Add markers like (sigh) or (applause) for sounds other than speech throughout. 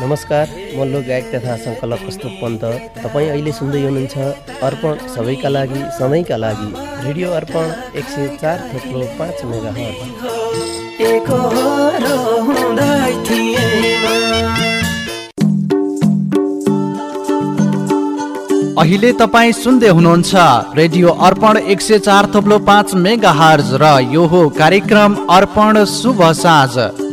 नमस्कार म लोक गायक तथा सङ्कलक कस्तुप पन्त। तपाईँ अहिले सुन्दै हुनुहुन्छ अर्पण सबैका लागि सधैँका लागि। रेडियो अर्पण एक सय चार थोप्लो पाँच मेगा अहिले तपाईँ सुन्दै हुनुहुन्छ रेडियो अर्पण एक सय चार थोप्लो पाँच मेगा हर्ज र यो हो कार्यक्रम अर्पण शुभ साँझ।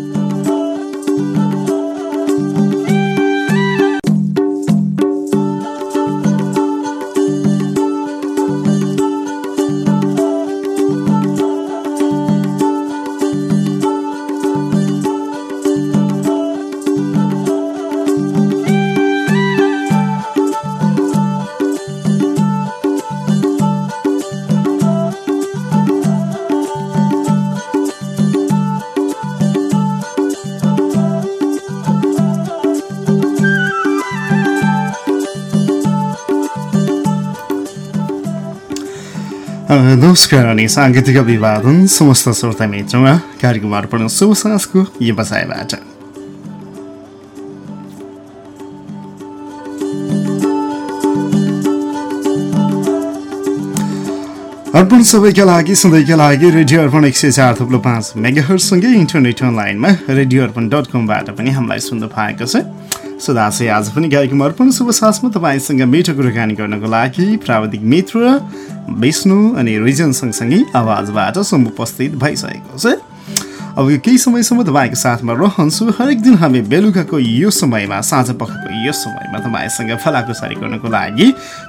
नमस्कार अनि साङ्गीतिक अभिवादन समस्त श्रोता मित्रमा कार्यक्रम अर्पण शुभ साँझको व्यवसायबाट अर्पण सबैका लागि सधैँका लागि रेडियो अर्पण एक सय चार थुप्रो पाँच मेगाहरूसँगै इन्टरनेट अनलाइनमा रेडियो अर्पण डट कमबाट पनि हामीलाई सुन्नु पाएको छ। सदा चाहिँ आज पनि कार्यक्रम अर्पण शुभ साथमा तपाईँसँग मिठो कुराकानी गर्नको लागि प्राविधिक मित्र विष्णु अनि रिजन सँगसँगै आवाजबाट समुपस्थित भइसकेको छ। अब यो केही समयसम्म तपाईँको साथमा रहन्छु। हरेक दिन हामी बेलुकाको यो समयमा साँझ पखको यो समयमा तपाईँसँग फलाकुसारी गर्नको लागि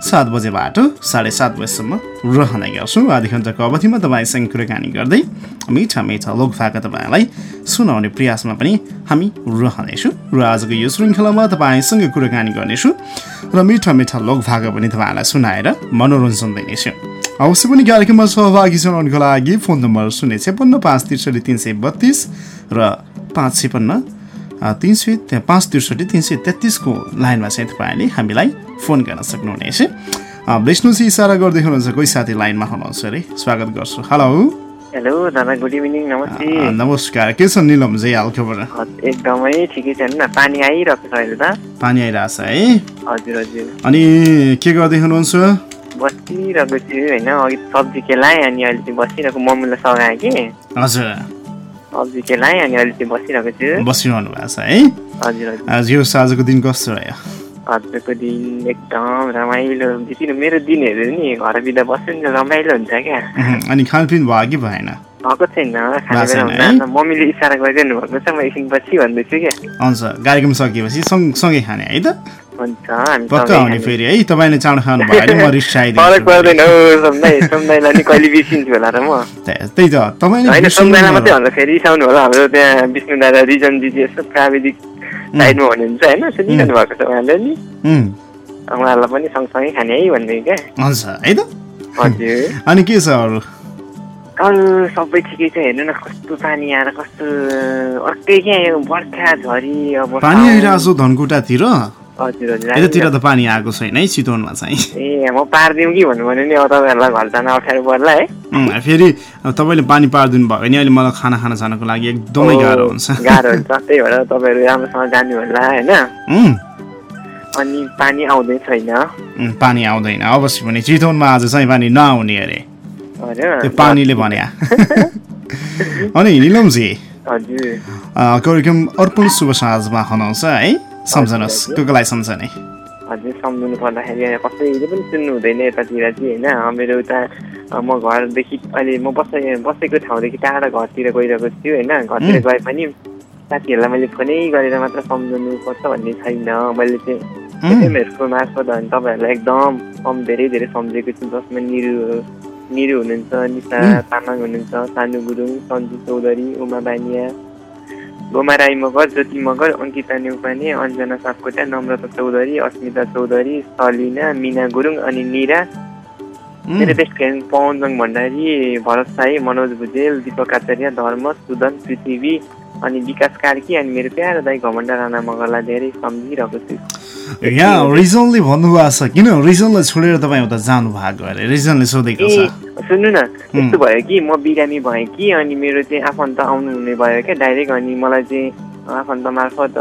सात बजेबाट साढे सात बजीसम्म रहने गर्छौँ। आधी घन्टाको अवधिमा तपाईँसँग कुराकानी गर्दै मिठा मिठा लोकभाका तपाईँलाई सुनाउने प्रयासमा पनि हामी रहनेछौँ र आजको यो श्रृङ्खलामा तपाईँसँग कुराकानी गर्नेछु र मिठा मिठा लोकभाका पनि तपाईँहरूलाई सुनाएर मनोरञ्जन दिनेछु। अवश्य पनि कार्यक्रममा सहभागी जनाउनुको लागि फोन नम्बर शून्य छेपन्न पाँच त्रिसठी तिन सय बत्तिस र पाँच छेपन्न तिन सय पाँच त्रिसठी तिन सय तेत्तिसको लाइनमा चाहिँ तपाईँले हामीलाई फोन गर्न सक्नुहुनेछ। विष्णुजी इसारा गर्दै हुनुहुन्छ कोही साथी लाइनमा हुनुहुन्छ अरे? स्वागत गर्छु। हेलो। हेलो दादा गुड इभिनिङ नमस्ते। नमस्कार। के छ निलम चाहिँ हाल खबर एकदमै ठिकै छ नि पानी आइरहेको छ अहिले त। पानी आइरहेछ है। हजुर हजुर। अनि के गर्दै हुनुहुन्छ? बसिरहेको छु होइन अघि सब्जी केलाएँ अनि अहिले चाहिँ बसिरहेको मम्मीलाई सघाएँ कि हजुर सब्जी केलाएँ अनि अहिले चाहिँ बसिरहेको छु बसिरहनु भएको छ है हजुर हजुर यो आजको दिन कस्तो रह्यो आजको दिन एकदम रमाइलो बेसी मेरो दिनहरू नि घर बिदा बस्यो नि रमाइलो हुन्छ क्या अनि खानपिन भयो कि भएन भएको छैन मम्मीले इसारा गरिरहनु भएको छ म एकछिनपछि भन्दैछु क्या हुन्छ कार्यक्रम सकिएपछि सँगसँगै खाने है त पक्का फेरि है? तपाईँले चाँडो खानु भयो भने म फरक रिसाइदिन्छु (laughs) पर्दैन हौ सम्झाइ सम्झाइलाई नि कहिले बिर्सिन्छु होला र म। त्यही त तपाईँले होइन बिर्सनु सम्झाइलाई मात्रै भयो। भन्दा फेरि रिसाउनु होला हाम्रो त्यहाँ विष्णु दादा रिजन दिदी यस्तो प्राविधिक साइडमा हुनुहुन्छ होइन सुनिरहनु भएको छ उहाँले नि। उम्, उहाँहरूलाई पनि सँगसँगै खाने है भन्ने क्या। हुन्छ है त? हजुर। (laughs) अनि के छ अरू? अरू सबै ठिकै छ हेर्नु न कस्तो पानी आएर कस्तो अर्कै क्या बर्खा झरी अब पानी आइरहेको छ धनकुटातिर। यतातिर त पानी आएको छैन है चितवनमा चाहिँ। ए म पारिदिउँ कि भन्नु भने नि अब तपाईँहरूलाई घर जान अप्ठ्यारो पर्ला है। फेरि तपाईँले पानी पारिदिनु भयो भने अहिले मलाई खाना खान जानको लागि एकदमै गाह्रो हुन्छ। गाह्रो हुन्छ। त्यही भएर तपाईँहरू राम्रोसँग जानु होला होइन। अनि पानी आउँदै छैन। पानी आउँदैन। अवश्य पनि चितवनमा आज चाहिँ पानी नआउने अरे। त्यो पानीले भने अनि (laughs) निलमजी? हजुर। कार्यक्रम अर्पण शुभ साँझमा हुनुहुन्छ है। सम्झनुहोस् को कोलाई सम्झने। हजुर सम्झनु पर्दाखेरि कसैले पनि सुन्नु हुँदैन यतातिर चाहिँ होइन? मेरो उता म घरदेखि अहिले म बसे बसेको ठाउँदेखि टाढा घरतिर गइरहेको छु होइन? घरतिर. गए पनि साथीहरूलाई मैले फोनै गरेर मात्र सम्झनु पर्छ भन्ने छैन। मैले चाहिँ एफएमहरूको मार्फत अनि तपाईँहरूलाई एकदम कम धेरै धेरै सम्झेको छु। जसमा निरु निरु हुनुहुन्छ निशा. तामाङ हुनुहुन्छ सानु गुरुङ सन्जु चौधरी उमा बानिया गोमा राई मगर ज्योति मगर अङ्किता नेउपाने अञ्जना सापकोटा नम्रता चौधरी अस्मिता चौधरी सलिना मिना गुरुङ अनि निरा मेरो बेस्ट फ्रेन्ड पवनजङ भण्डारी भरत साई मनोज भुजेल दिपक आचार्य धर्म सुदन पृथ्वी अनि विकास कार्की अनि मेरो प्यारो दाई घमण्ड राणा मगरलाई धेरै सम्झिरहेको छु यहाँ रिजनले भन्नुभएको छ किन रिजनलाई छोडेर तपाईँ उता जानु भएको अरे? रिजनले सोधेको छ। सुन्नु न यस्तो भयो कि म बिरामी भएँ कि अनि मेरो चाहिँ आफन्त आउनु हुने भयो क्या डाइरेक्ट अनि मलाई चाहिँ आफन्त मार्फत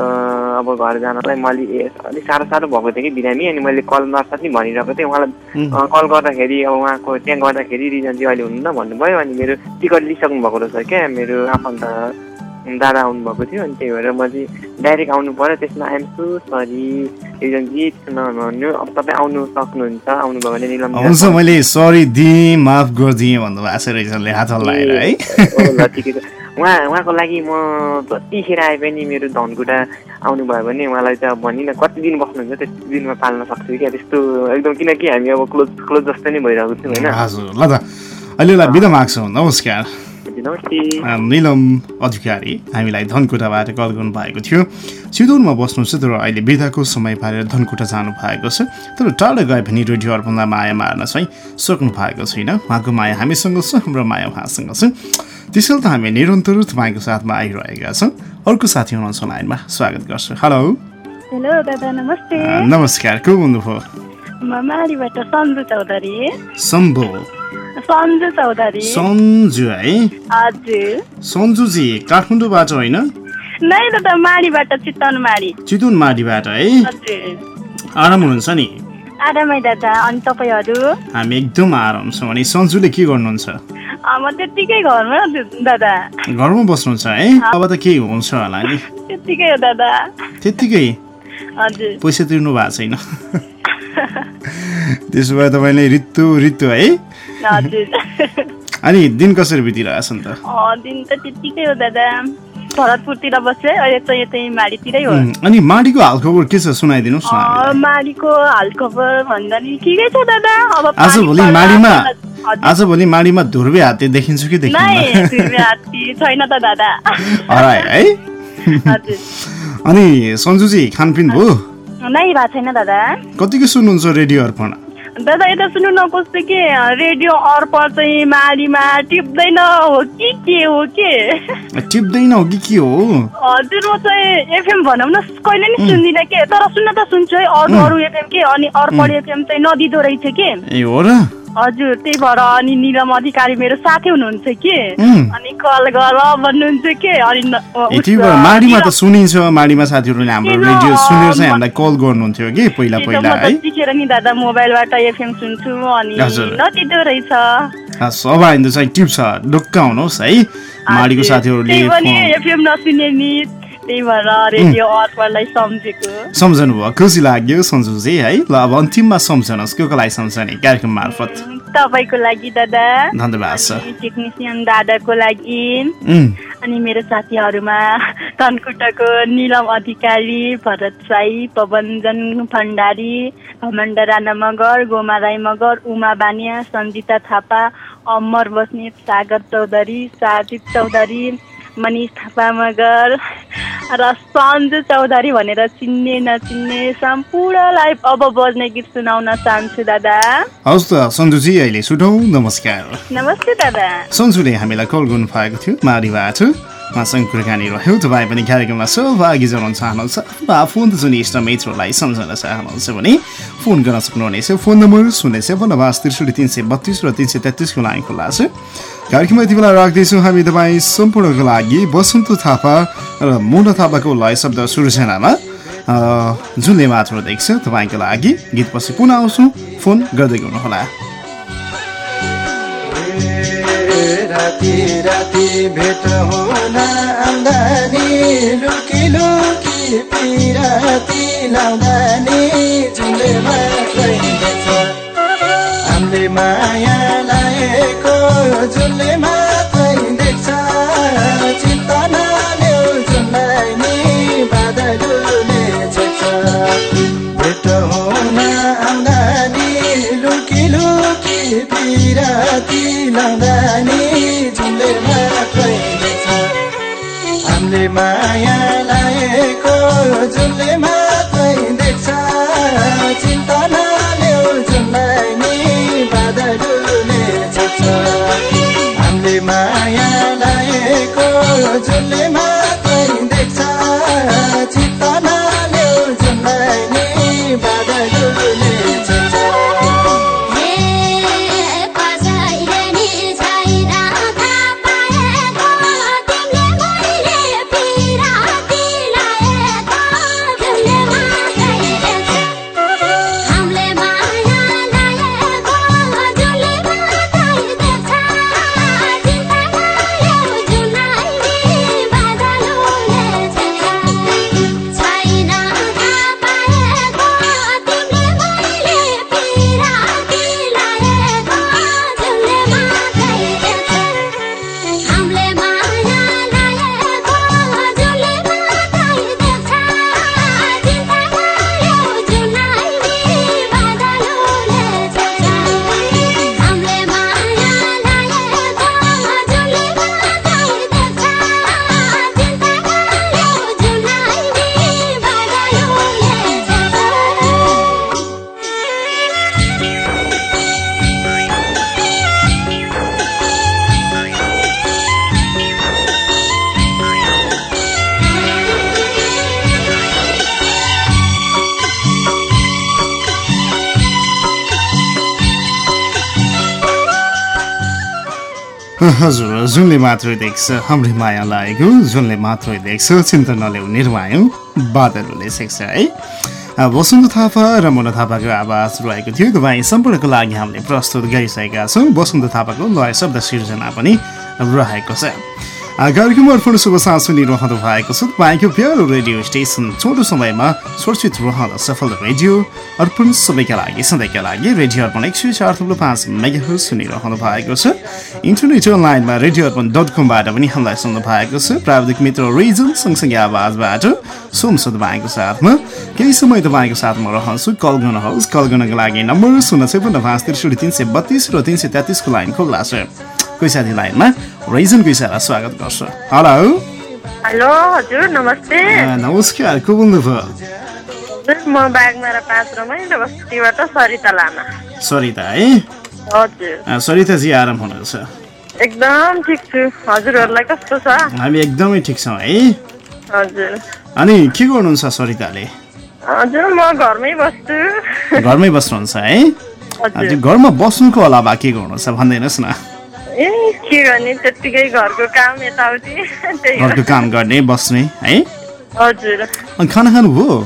अब घर जानलाई मैले अलिक साह्रो साह्रो भएको थियो कि बिरामी अनि मैले कल मार्फत नि भनिरहेको थिएँ। उहाँलाई कल गर्दाखेरि अब उहाँको त्यहाँ गर्दाखेरि रिजन चाहिँ अहिले हुनुहुन्न भन्नुभयो अनि मेरो टिकट लिइसक्नु भएको रहेछ क्या मेरो आफन्त। दादा आउनुभएको थियो अनि त्यही भएर म चाहिँ डाइरेक्ट आउनु पऱ्यो। त्यसमा आइएम सो सरी रिजनजी नभन्नु। अब तपाईँ आउनु सक्नुहुन्छ। आउनुभयो भने निलम हुन्छ मैले सरी दिएँ माफ गरिदिएँ भन्नुभएको छ रिजनले हात हल्लाएर है। ल ठिकै छ। उहाँ उहाँको लागि म जतिखेर आए पनि मेरो धनकुटा आउनुभयो भने उहाँलाई चाहिँ अब भनि न कति दिन बस्नुहुन्छ त्यति दिनमा पाल्न सक्छु क्या? त्यस्तो एकदम किनकि हामी अब क्लोज क्लोज जस्तो नै भइरहेको छौँ होइन? हजुर। ल त। अहिलेलाई बिदा माग्छु। नमस्कार। निलम अधिकारी हामीलाई धनकुटाबाट कल गर्नु भएको थियो चितवनमा बस्नुहुन्छ तर अहिले बिदाको समय पारेर धनकुटा जानु भएको छ। तर टाढा गए पनि रेडियो अर्पणलाई माया मार्न चाहिँ सक्नु भएको छैन। उहाँको माया हामीसँग छ हाम्रो माया उहाँसँग छ। त्यसैले त हामी निरन्तर तपाईँको साथमा आइरहेका छौँ। अर्को साथी हुनुहुन्छ लाइनमा स्वागत गर्छु। हेलो हेलो दादा नमस्ते। नमस्कार को बोल्नुभयो सन्जु चौधरी सन्जु है हजुर सन्जुजी काठमाडौँबाट होइन नै दादा माडीबाट चितवन माडी चितवन माडीबाट है आराम हुनुहुन्छ नि आरामै दादा अनि तपाईँहरू हामी एकदम आराम छौँ अनि सन्जुले के गर्नुहुन्छ म त्यत्तिकै घरमा दादा घरमा बस्नुहुन्छ है अब त केही हुन्छ होला नि त्यत्तिकै हो दादा त्यत्तिकै हजुर पैसा तिर्नु भएको छैन त्यसो भए तपाईँले रित्तो रित्तो है (laughs) अनि दिन कसरी बितिरहेछ नि त? दिन त त्यत्तिकै हो दादा। भरतपुरतिर बस्छु अहिले चाहिँ यतै माडीतिरै हो। अनि माडीको हालखबर के छ सुनाइदिनुहोस् न। माडीको हालखबर भन्दा नि ठिकै छ दादा। अब आजभोलि माडीमा। आजभोलि माडीमा धुर्वे हात्ती देखिन्छ कि देखिन्न? धुर्वे हात्ती छैन त दादा। हरायो है? अनि सन्जुजी खानपिन भयो? नै भएको छैन दादा। कतिको सुन्नुहुन्छ रेडियो अर्पण? दादा यता सुन्नु न कस्तो के? रेडियो अर्पण चाहिँ माडीमा टिप्दैन हो कि के हो के? टिप्दैन हो कि के हो? हजुर म चाहिँ एफएम भनौँ न कहिले नि सुन्दिनँ के? तर सुन्न त सुन्छु है। अरू अरू एफएम के? अनि अर्पण एफएम चाहिँ नदिँदो रहेछ के? ए हो र? हजुर त्यही भएर अनि निलम अधिकारी मेरो साथी हुनुहुन्छ कि. अनि कल गर भन्नुहुन्छ के। अनि माडीमा त सुनिन्छ माडीमा साथीहरूले हाम्रो? रेडियो सुनेर चाहिँ हामीलाई कल गर्नुहुन्थ्यो कि पहिला पहिला है। सिकेर नि दादा मोबाइलबाट एफएम सुन्छु अनि। नदिँदो रहेछ। सब आइन्द चाहिँ टिप्स ढुक्क हुनुहोस् है। माडीको साथीहरूले एफएम नसुने नि त्यही भएर रेडियो अर्पणलाई सम्झेको सम्झनु भयो खुसी लाग्यो सन्जुजी है। ल अब अन्तिममा सम्झनुहोस्। को को लागि सम्झने कार्यक्रम मार्फत? तपाईँको लागि दादा। धन्यवाद छ टेक्निसियन दादाको लागि। अनि मेरो साथीहरूमा तनकुटाको निलम अधिकारी भरत साई पवनजन भण्डारी भमण्ड राणा मगर गोमा राई मगर उमा बानिया सन्जिता थापा अमर बस्नेत सागर चौधरी साजिद चौधरी मनिष थापा मगर र सन्जु चौधरी भनेर चिन्ने नचिन्ने सम्पूर्णलाई अब बज्ने गीत सुनाउन चाहन्छु दादा। हवस् त सन्जुजी अहिले छुटौँ नमस्कार। नमस्ते दादा। सन्जुले हामीलाई कल गर्नु भएको थियो माडीबाट उहाँसँग कुराकानी रह्यो तपाईँ पनि कार्यक्रममा सहभागी जनाउन चाहनुहुन्छ। वा आफन्त जुन इष्ट मित्रलाई सम्झन चाहनुहुन्छ भने फोन गर्न सक्नुहुनेछ। फोन नम्बर शून्य सेवन पाँच त्रिसठी तिन सय बत्तिस र तिन सय तेत्तिसको लाइन खुल्ला छ। कार्यक्रममा यति बेला राख्दैछौँ। हामी तपाईँ सम्पूर्णको लागि बसन्त थापा र मुना थापाको लय शब्द सृजनामा जुनले मात्र देख्छ तपाईँको लागि गीतपछि पुनः आउँछौँ। फोन गर्दै गर्नुहोला। राति राति भेट हुन आउँदानी लुकी लुकी पिराती जुनले मात्रै (laughs) हजुर जुनले मात्रै देख्छ हाम्रै माया लागेको जुनले मात्रै देख्छ चिन्ता नल्याउ निर्मायौँ बादलले सेक्छ है। वसन्त थापा र मोना थापाको आवाज रहेको थियो। तपाईँ सम्पूर्णको लागि हामीले प्रस्तुत गरिसकेका छौँ। वसन्त थापाको लय शब्द सिर्जना पनि रहेको छ। कार्यक्रम अर्पण शुभ साँझ सुनिरहनु भएको छ तपाईँको प्यारो रेडियो स्टेसन छोटो समयमा सुरक्षित रहन सफल रेडियो अर्पण सबैका लागि सधैँका लागि रेडियो अर्पण एक सय चार थुप्रो पाँच मेगा सुनिरहनु भएको छ। इन्टरनेट अनलाइनमा रेडियो अर्पण डट कमबाट पनि हामीलाई सुन्नु भएको छ। प्राविधिक मित्र रिजन सँगसँगै आवाजबाट सोमस तपाईँको साथमा। केही समय तपाईँको साथमा रहन्छु। कल गर्नुहोस्। कल गर्नको लागि नम्बर शून्य छपन्न पाँच त्रिसठी तिन सय बत्तिस र तिन सय तेत्तिसको लाइन खुल्ला छ। कोही साथी लाइनमा। रिजनको इसारा स्वागत गर्छ। हेलो। हेलो हजुर नमस्ते। नमस्कार को बोल्नुभयो? म बागमारा पाँच रमाइलो बस्तीबाट सरिता लामा। सरिता है? हजुर। सरिताजी आराम हुनुहुन्छ? एकदम ठिक छु। हजुरहरूलाई कस्तो छ? हामी एकदमै ठिक छौँ है? हजुर। अनि के गर्नुहुन्छ सरिताले? हजुर म घरमै बस्छु। घरमै बस्नुहुन्छ है? हजुर। घरमा बस्नुको अलावा के गर्नुहुन्छ भनिदिनुहोस् न। ए के गर्ने? त्यत्तिकै घरको काम यताउति। घरको काम गर्ने बस्ने है? हजुर। खाना खानुभयो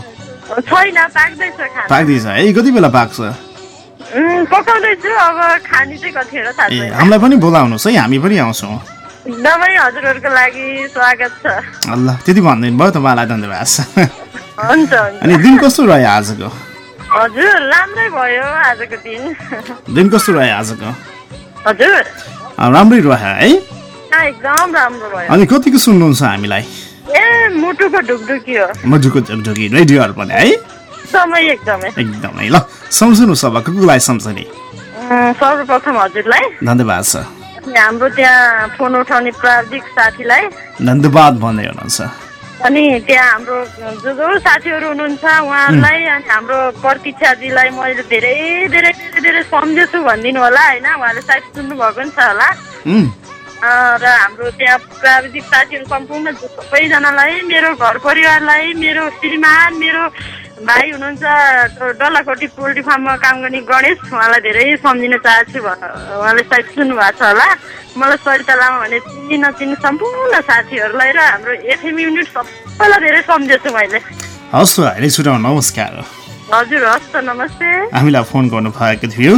छैन पाक्दैछ है? कति बेला पाक्छ? पकाउँदैछु अब खाने चाहिँ थाहा छैन हामीलाई पनि बोलाउनुहोस् है? हामी पनि आउँछौँ। एकदमै हजुरहरूको लागि स्वागत छ। ल त्यति भनिदिनु भयो तपाईँलाई धन्यवाद। हुन्छ। अनि दिन कस्तो रह्यो आजको? हजुर राम्रै भयो आजको दिन। दिन कस्तो रह्यो आजको? हजुर। राम्रै रह्यो है? एकदम राम्रो भयो अनि कतिको सुन्नुहुन्छ हामीलाई? ए मुटुको ढुकढुकी हो। मजुको झकझकी रेडियोहरू पनि है? समय एकदमै। एकदमै। ल सम्झनुहोस् अब कुकुरलाई सम्झने? अँ, सर्वप्रथम हजुरलाई। धन्यवाद छ हाम्रो त्यहाँ फोन उठाउने प्राविधिक साथीलाई। धन्यवाद भन्दै हुनुहुन्छ। अनि त्यहाँ हाम्रो जो जो साथीहरू हुनुहुन्छ उहाँहरूलाई अनि हाम्रो प्रतीक्षाजीलाई मैले धेरै धेरै धेरै धेरै सम्झेछु भनिदिनु होला होइन? उहाँले सायद सुन्नुभएको पनि छ होला। र हाम्रो त्यहाँ प्राविधिक साथीहरू सम्पूर्ण सबैजनालाई मेरो घर परिवारलाई मेरो श्रीमान मेरो भाइ हुनुहुन्छ डल्लाकोटी पोल्ट्री फार्ममा काम गर्ने गणेश। उहाँलाई धेरै सम्झिन चाहन्छु उहाँले सायद सुन्नुभएको छ होला। मलाई सरिता लामा भने चिन्ने नचिन्ने सम्पूर्ण साथीहरूलाई र हाम्रो एफएम युनिट सबैलाई धेरै सम्झेछु मैले। हस् अहिले छुटाउ नमस्कार। हजुर हस् त नमस्ते। हामीलाई फोन गर्नुभएको थियो।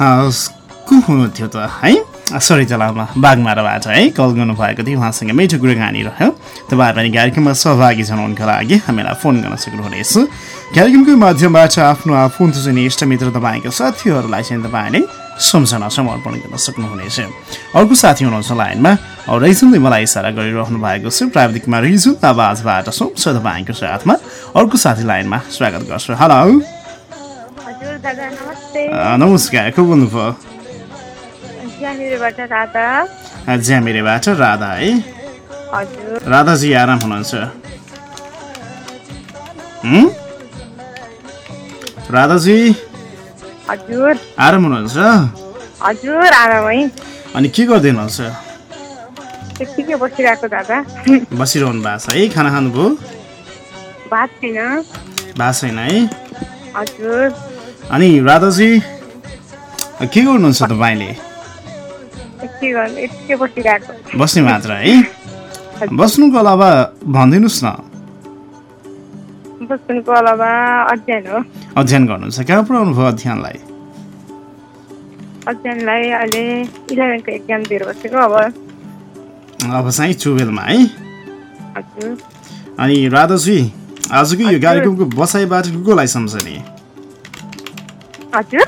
अँ, को हुनुहुन्थ्यो त है? सरिता लामा बागमाराबाट है कल गर्नुभएको थियो। उहाँसँग मिठो कुराकानी रह्यो। तपाईँहरू पनि कार्यक्रममा सहभागी जनाउनुको लागि हामीलाई फोन गर्न सक्नुहुनेछ। कार्यक्रमको माध्यमबाट आफ्नो आफन्त चाहिँ इष्टमित्र तपाईँको साथीहरूलाई चाहिँ तपाईँले सम्झना समर्पण गर्न सक्नुहुनेछ। अर्को साथी हुनुहुन्छ लाइनमा। रिजुनले मलाई इसारा गरिरहनु भएको छ। प्राविधिकमा रिजुन आवाजबाट सुन्छ तपाईँको साथमा। अर्को साथी लाइनमा स्वागत गर्छु। हेलो। नमस्कार को बोल्नुभयो? ज्यामिरेबाट राधा। है राधाजी आराम हुनुहुन्छ। हुँ? राधाजी? हजुर। आराम हुनुहुन्छ? हजुर आरामै। अनि के गर्दै हुनुहुन्छ बसिरहनु भएको छ है? खाना खानुभयो भात छैन। भएको छैन है? हजुर। अनि राधाजी के गर्नुहुन्छ तपाईँले? बस्ने मात्र है। बस्नुको अलावा भनिदिनुहोस् न। बस्नुको अलावा अध्ययन हो। अध्ययन गर्नुहुन्छ। कहाँ पुऱ्याउनु भयो अध्ययनलाई? अध्ययनलाई अहिले इलेभेनको एक्जाम दिएर बसेको अब। अब चाहिँ चुबेलमा है। अनि राधाजी आजको यो कार्यक्रमको बसाइबाट को कोलाई सम्झने? हजुर।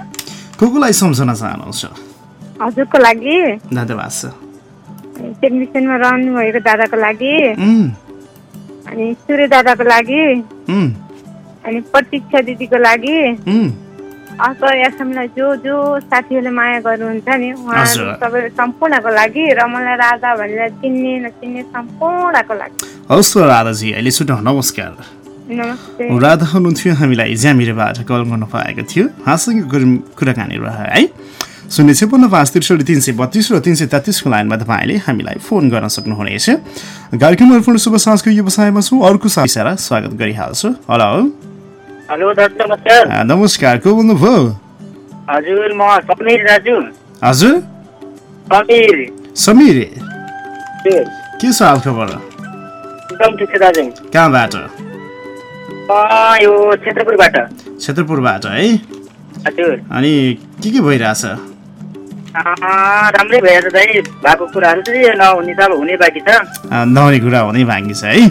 को कोलाई सम्झन चाहनुहुन्छ? हजुरको लागि? धन्यवाद छ टेक्निसियनमा रहनुभएको दादाको लागि। अनि सूर्य दादाको लागि। अनि प्रतीक्षा दिदीको लागि। अथ एसएमलाई जो जो साथीहरूले माया गर्नुहुन्छ नि हजुर। सबै सम्पूर्णको लागि र मलाई राधा भनेर चिन्ने नचिन्ने सम्पूर्णको लागि। हवस् राधाजी अहिले छुट्याउ नमस्कार। नमस्ते। राधा हुनुहुन्थ्यो। हामीलाई ज्यामिरेबाट कल गर्नु पाएको थियो। उहाँसँग कुर- कुराकानी रह्यो है। शून्य छपन्न पाँच त्रिसठी तिन सय बत्तिस र तिन सय तेत्तिसको लाइनमा तपाईँले हामीलाई फोन गर्न सक्नुहुनेछ। कार्यक्रम अर्पण शुभ साँझको व्यवसायमा छु अर्को सारा स्वागत गरिहाल्छु। हेलो। हेलो नमस्कार। को बोल्नुभयो? हजुर म समीर दाजु। हजुर? समीर। समीर। के छ हाल खबर एकदम ठिक छ दाजु। कहाँबाट? यो क्षेत्रपुरबाट क्षेत्रपुरबाट है। हजुर। अनि के के भइरहेछ? राम्रै भइरहेछ दाइ भएको कुराहरू चाहिँ नहुने त अब हुने बाँकी छ नहुने कुरा हुनै बाँकी छ है।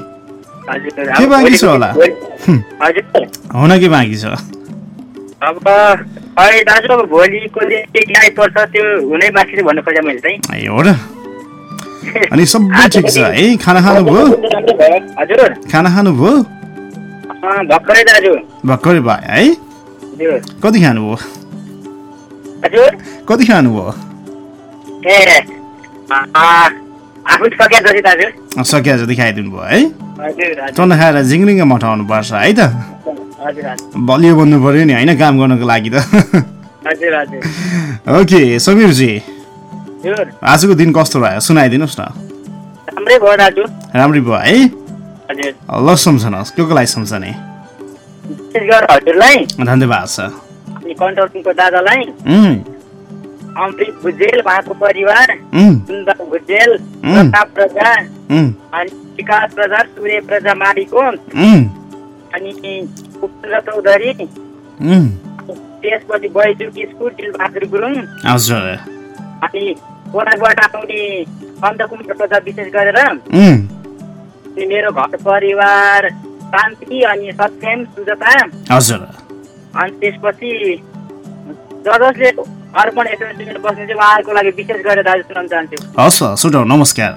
के बाँकी छ होला? हुन के बाँकी छ? अब अहिले दाजु अब भोलिको के आइपर्छ त्यो हुनै बाँकी छ भन्नु खोजेँ मैले चाहिँ ए, हो र। अनि सबै (laughs) ठिक छ है? खाना खानुभयो हजुर। खाना खानुभयो भर्खरै दाजु। भर्खरै भयो है? कति खानुभयो हजुर। कति खानुभयो? ए आफू सकिया जति खाइदिनु भयो है? टन्न खाएर झिङ्रिङ्ग मठाउनु पर्छ है त? बलियो बन्नु पर्यो नि होइन काम गर्नको लागि त? ओके समीरजी। आजको दिन कस्तो भयो? सुनाइदिनुहोस् न। राम्रै भयो भयो है? ल सम्झनुहोस् को को लागि सम्झने? धन्यवाद छ कन्ट्रोल रुमको दादालाई अमृत भुजेल उहाँको परिवार सुन्दर भुजेल. प्रताप प्रजा अनि विकास प्रजा सूर्य प्रजा मालीको उम्, अनि उपेन्द्र चौधरी। त्यसपछि बैजुकी स्कुल दिलबहादुर गुरुङ। अनि कोराबाट आउने कन्दकुमार प्रजा विशेष गरेर। अनि मेरो घर परिवार शान्ति अनि सत्यम सुजता। हजुर। अनि त्यसपछि जसले अर्पण एसोसिएसन बस्ने चाहिँ उहाँहरूको लागि विशेष गरेर दाजु सुनाउन चाहन्छु हस् सुटाउ नमस्कार।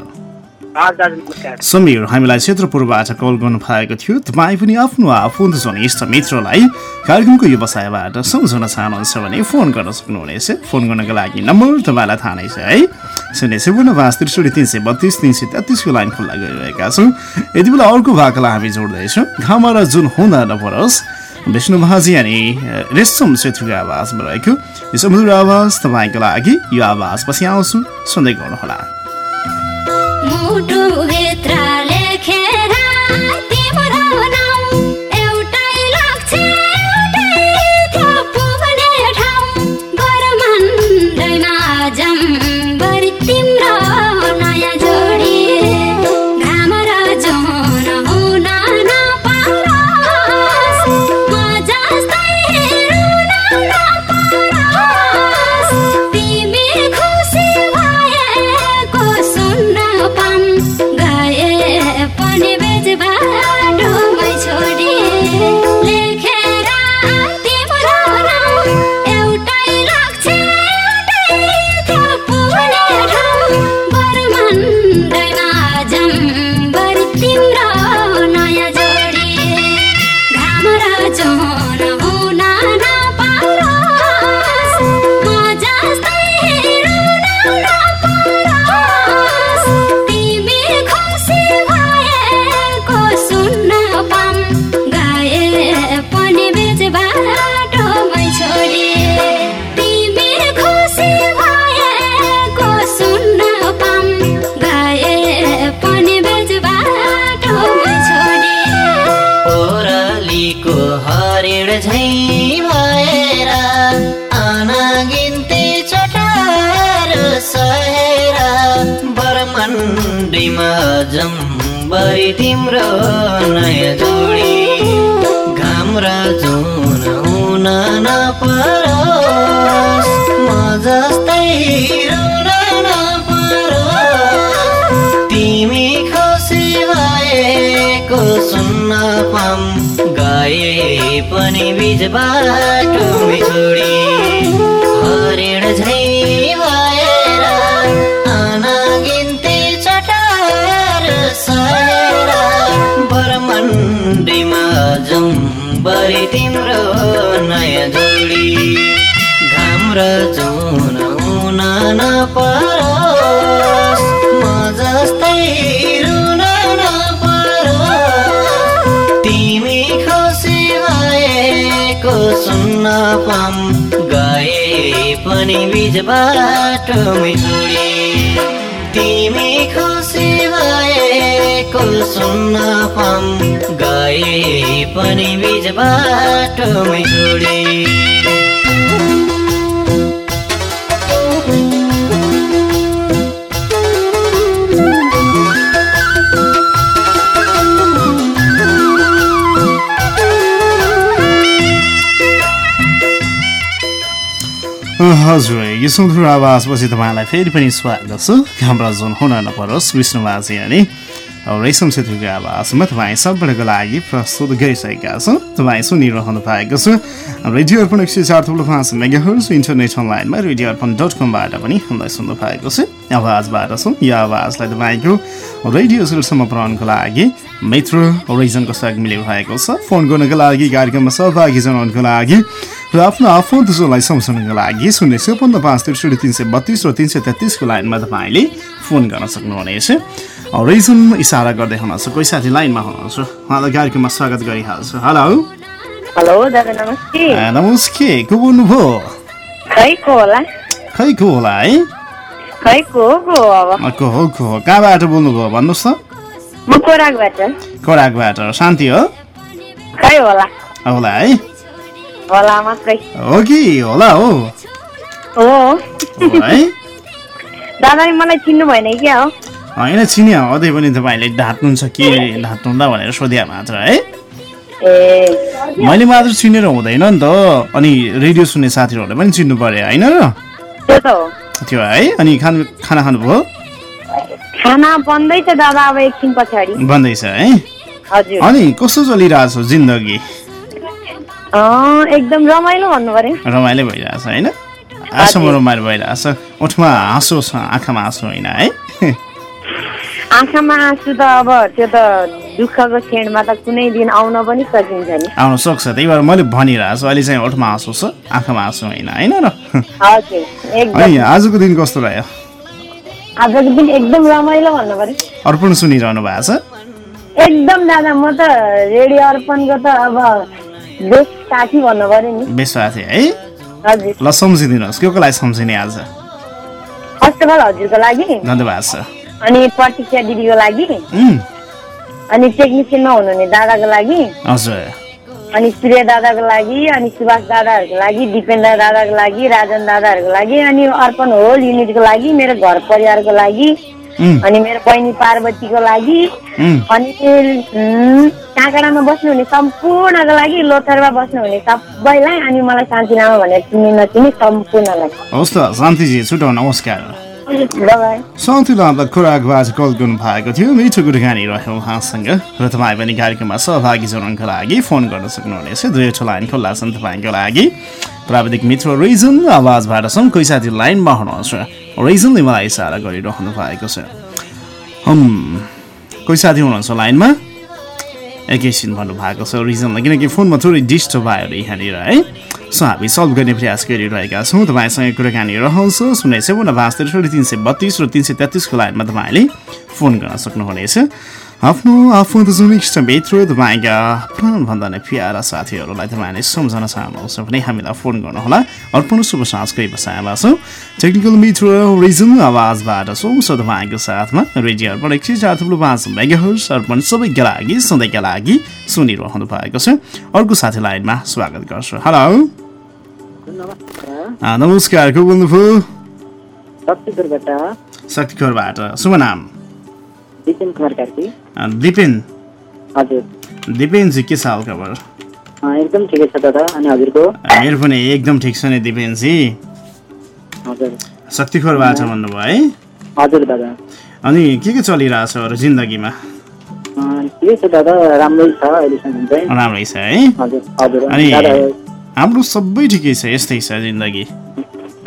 हस् दाजु नमस्कार। समीर हामीलाई क्षेत्रपुरबाट कल गर्नु भएको थियो। तपाईँ पनि आफ्नो आफन्त जन इष्ट मित्रलाई कार्यक्रमको व्यवसायबाट सम्झाउन चाहनुहुन्छ भने फोन गर्न सक्नुहुनेछ। फोन गर्नको लागि नम्बर तपाईँलाई थाहा नै छ है? शून्य शून्य पाँच त्रिसठी तिन सय बत्तिस तिन सय तेत्तिसको लाइन खुल्ला गरिरहेका छौँ। यति बेला अर्को भाकालाई हामी जोड्दैछौँ। घाममा जुन हुँदा नपरोस् विष्णु भाजी अनि रेशम सेतुको आवाजमा रहेको यो सुमधुर आवाज तपाईँको लागि यो आवाज पछि आउँछु सुन्दै गर्नुहोला। बरमन्डीमा जम्बरी तिम्रो नयाँ जोडी। घाम र जुन हुन नपरोस्। म जस्तै रुन तिमी खुसी भएको सुन्न पाऊँ। गए पनि बिच छोडी बरमन्डीमा जम्बरी तिम्रो नयाँ जोडी। घाम र जुन हुन नपरोस्। म जस्तै रुन नपरोस्। तिमी खुसी भएको सुन्न पाऊँ गए पनि बिच छोडी तिमी खुसी भएको सुन्न पाऊँ गए पनि बिच बाटोमै छोडी हजुर यो सुन्दर आवाजपछि तपाईँलाई फेरि पनि स्वागत छ। हाम्रा जुन हुन नपरोस् विष्णुबाजी अनि रेशम छेत्रीको आवाजमा तपाईँ सबैको लागि प्रस्तुत गरिसकेका छौँ। तपाईँ सुनिरहनु भएको छ। रेडियो अर्पण एक सय चार थुप्रो पाँच मेगाहर्स इन्टरनेट अनलाइनमा रेडियो अर्पण डट कमबाट पनि हामीलाई सुन्नु भएको छ। आवाजबाट छौँ। यो आवाजलाई तपाईँको रेडियो सेलसम्म पुऱ्याउनुको लागि मित्र रिजनको सहयोग भएको छ। फोन गर्नको लागि कार्यक्रममा सहभागी जनाउनुको लागि र आफ्नो आफन्तजनलाई सम्झाउनुको लागि शून्य सपन्न पाँच त्रिसठी तिन सय बत्तिस र तिन सय तेत्तिसको लाइनमा तपाईँले फोन गर्न सक्नुहुनेछ। रिजन इसारा गर्दै हुनुहुन्छ। कोही साथी लाइनमा हुनुहुन्छ? उहाँलाई कार्यक्रममा स्वागत गरिहाल्छु। हेलो हेलो दादा नमस्ते। नमस्ते। को बोल्नुभयो? खै को होला है? को हो को हो कहाँबाट बोल्नुभयो? भन्नुहोस् त। कराकबाट शान्ति हो? खै होला। होला है? होला मात्रै। हो कि? होला हो। हो। हो दादाले मलाई चिन्नु भएन क्या हो? होइन चिने अझै पनि तपाईँले ढाँट्नुहुन्छ के ढाँट्नुहुँदा भनेर सोध्या मात्र है? मैले मात्र चिनेर हुँदैन नि त। अनि रेडियो सुन्ने साथीहरूले पनि चिन्नु पर्यो होइन र? त्यो हो। अनि खानु खाना खानुभयो? खाना बन्दैछ दादा अब एकछिन पछाडि। भन्दैछ है? अनि कस्तो चलिरहेछ जिन्दगी? एकदम रमाइलो भन्नु पर्यो रमाइलो भइरहेछ होइन? आँसुमा रमाइलो भइरहेछ। ओठमा हाँसो छ आँखामा हाँसो होइन है? आँखामा आँसु त अब त्यो त दुःखको क्षणमा त कुनै दिन आउन पनि सकिन्छ नि। आउन सक्छ त्यही भएर मैले भनिरहेको छु अहिले चाहिँ ओठमा हाँसो छ आँखामा हाँसो होइन होइन र? आजको दिन कस्तो रह्यो? आजको दिन एकदम रमाइलो भन्नु पर्यो अर्पण सुनिरहनु भएको छ। एकदम दादा म त रेडियो अर्पणको त अब बेस्ट साथी भन्नु पर्यो नि। विश्वास है? ल सम्झिदिनुहोस् के को लागि सम्झिने आज? फर्स्ट अफ अल हजुरको लागि। धन्यवाद छ अनि प्रतीक्षा दिदीको लागि। अनि टेक्निसियनमा हुनुहुने दादाको लागि। हजुर। अनि सूर्य दादाको लागि अनि सुभाष दादाहरूको लागि दिपेन्द्र दादाको लागि राजन दादाहरूको लागि अनि अर्पण होल युनिटको लागि मेरो घर परिवारको लागि अनि मेरो बहिनी पार्वतीको लागि अनि उम्, काँक्रामा बस्नुहुने सम्पूर्णको लागि लोथरमा बस्नुहुने सबैलाई अनि मलाई शान्ति लामा भनेर चिन्ने नचिने सम्पूर्णलाई। हवस् त शान्तिजी छुट्याउ नमस्कार। खोराकबाट कल गर्नु भएको थियो मिठो कुराकानी रह्यो उहाँसँग। र तपाईँ पनि कार्यक्रममा सहभागी जनाउनको लागि फोन गर्न सक्नुहुनेछ दुईवटा लाइन खुल्ला छन् तपाईँको लागि। प्राविधिक मित्र रिजन आवाजबाट छौँ कोही साथी लाइनमा हुनुहुन्छ। रिजनले मलाई इसारा गरिरहनु भएको छ। कोही साथी हुनुहुन्छ लाइनमा? एकैछिन भन्नुभएको छ रिजनलाई किनकि फोनमा थोरै डिस्टर्ब भयो अरे यहाँनिर है? सो हामी सल्भ गर्ने प्रयास गरिरहेका छौँ। तपाईँसँग कुराकानी रहन्छ। शून्य पाँच त्रिसठी तिन सय बत्तिस र तिन सय तेत्तिसको लाइनमा तपाईँले फोन गर्न सक्नुहुनेछ। आफ्नो आफन्त जुन इष्टमित्र तपाईँका प्राणभन्दा नै प्यारा साथीहरूलाई तपाईँले सम्झन चाहनुहुन्छ भने हामीलाई फोन गर्नुहोला। अर्पण शुभ साँझको बसाइमा छौँ। टेक्निकल मित्र रिजन आवाजबाट छौँ। सो तपाईँको साथमा रेडियो अर्पण एक सय चार थुप्रो पाँच मेगाहर्स अर्पण सबैका लागि सधैँका लागि सुनिरहनु भएको छ। अर्को साथी लाइनमा स्वागत गर्छु। हेलो नमस्कार को बोल्नुभयो? शक्तिखोरबाट शुभ नाम? विपिन कुमार कार्की। दिपेन? हजुर। दिपेनजी के छ हाल खबर अँ, एकदम ठिकै छ दादा। अनि हजुरको? मेरो पनि एकदम ठिक छ नि दिपेनजी हजुर। शक्तिखोरबाट भन्नुभयो है? हजुर दादा। अनि के के चलिरहेछ अरू जिन्दगीमा? ठिकै छ दादा। राम्रै छ अहिलेसम्म चाहिँ। राम्रै छ है? हजुर हजुर। अनि हाम्रो सबै ठिकै छ यस्तै छ जिन्दगी।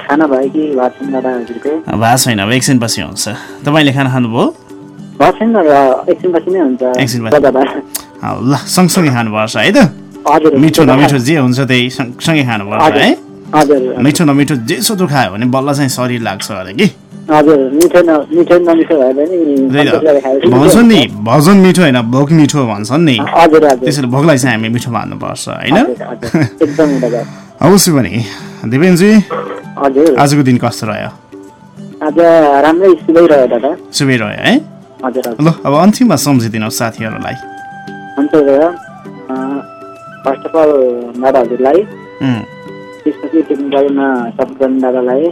खाना भयो कि भएको छैन दादा हजुरको? भएको छैन अब एकछिनपछि हुन्छ। तपाईँले खाना खानुभयो? ल सँगसँगै खानुपर्छ है त। मिठो नमिठो जे हुन्छ त्यही सँगसँगै खानुपर्छ है। मिठो नमिठो जे सोधो खायो भने बल्ल चाहिँ शरीर लाग्छ अरे कि। मिठो न भजन मिठो होइन भोक मिठो भन्छन् नि। त्यसैले भोकलाई चाहिँ हामी मिठो मान्नुपर्छ होइन? अवश्य पनि दिपेनजी आजको दिन कस्तो रह्यो? आज राम्रै सुलै रह्यो दादा। सुबे रह्यो है। ल अब अन्तिममा सम्झिदिनुहोस् साथीहरूलाई। हुन्छ फर्स्ट अफ अल दादा हजुरलाई उम्, त्यसपछि टेक्निकलमा सबजन दादालाई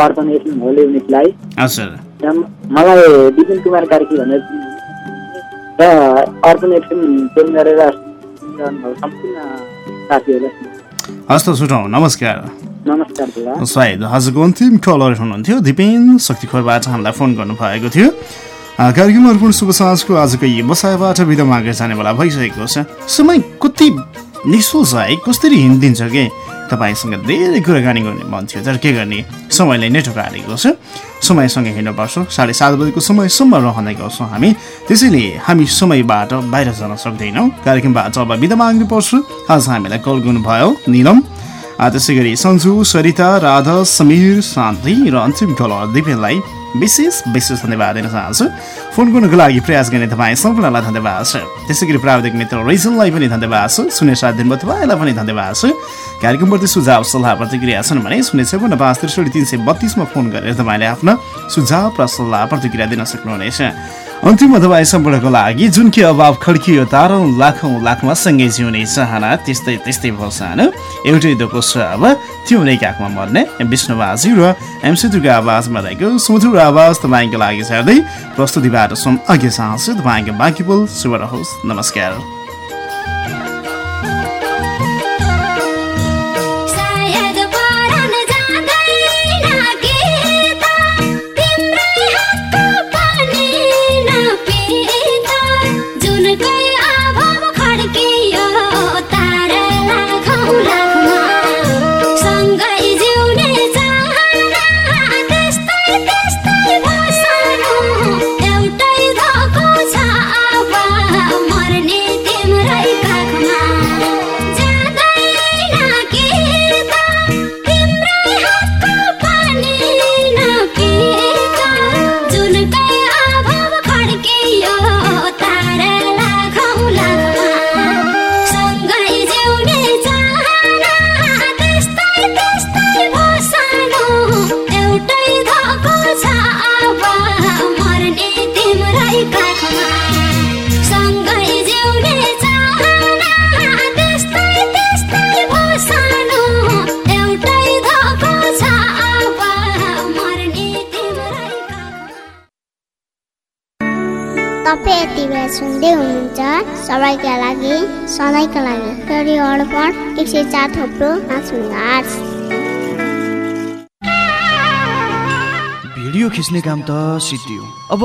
एसएम होल युनिटलाई मलाई विपिन कुमार कार्की भनेर र अर्पण एसएम ट्रेन गरेर सम्पूर्ण साथीहरूलाई हस् त छुटौँ नमस्कार। सायद हजुरको अन्तिम कलर हुनुहुन्थ्यो। दिपेन शक्तिखोरबाट हामीलाई फोन गर्नुभएको थियो। कार्यक्रम अर्पण शुभ साँझको आजको व्यवसायबाट बिदा मागेर जाने बेला भइसकेको छ। समय कति छ है? कसरी हिँडिदिन्छ कि? तपाईँसँग धेरै कुराकानी गर्ने मन थियो। तर के गर्ने? समयले नै ठुकारेको छ। समयसँग हिँड्नुपर्छ साढे सात बजेको समयसम्म रहने गर्छौँ हामी। त्यसैले हामी समयबाट बाहिर जान सक्दैनौँ। कार्यक्रमबाट अब बिदा माग्नु पर्छ आज हामीलाई कल गर्नुभयो। निलम। त्यसै गरी सन्जु सरिता राधा समीर शान्ति र अन्तिम कलर दिपेनलाई विशेष विशेष धन्यवाद दिन चाहन्छु। फोन गर्नुको लागि प्रयास गर्ने तपाईँ सम्पूर्णलाई धन्यवाद छ। त्यसै गरी प्राविधिक मित्र रिजनलाई पनि धन्यवाद छ। शून्य सात दिनमा तपाईँलाई पनि धन्यवाद छ। कार्यक्रमप्रति सुझाव सल्लाह प्रतिक्रिया छन् भने शून्य छपन्न पाँच त्रिसठी तिन सय बत्तिसमा फोन गरेर तपाईँले आफ्ना सुझाव र सल्लाह प्रतिक्रिया दिन सक्नुहुनेछ। अन्तिममा तपाईँ सम्पूर्णको लागि जुन के अभाव खड्कियो तारौँ लाखौँ लाखमा सँगै जिउने चाहना त्यस्तै त्यस्तै भयो सानो। एउटै छ अब त्यो हुने काखमा मर्ने विष्णुबाजी र एमसेतुको आवाजमा रहेको सुमधुर आवाज तपाईँको लागि छर्दै प्रस्तुतिबाट सुन अघि चाहन्छु तपाईँको बाँकी बोल शुभ रहोस्। नमस्कार। चार थोप्रो। भिडियो खिच्ने काम त सिद्धियो अब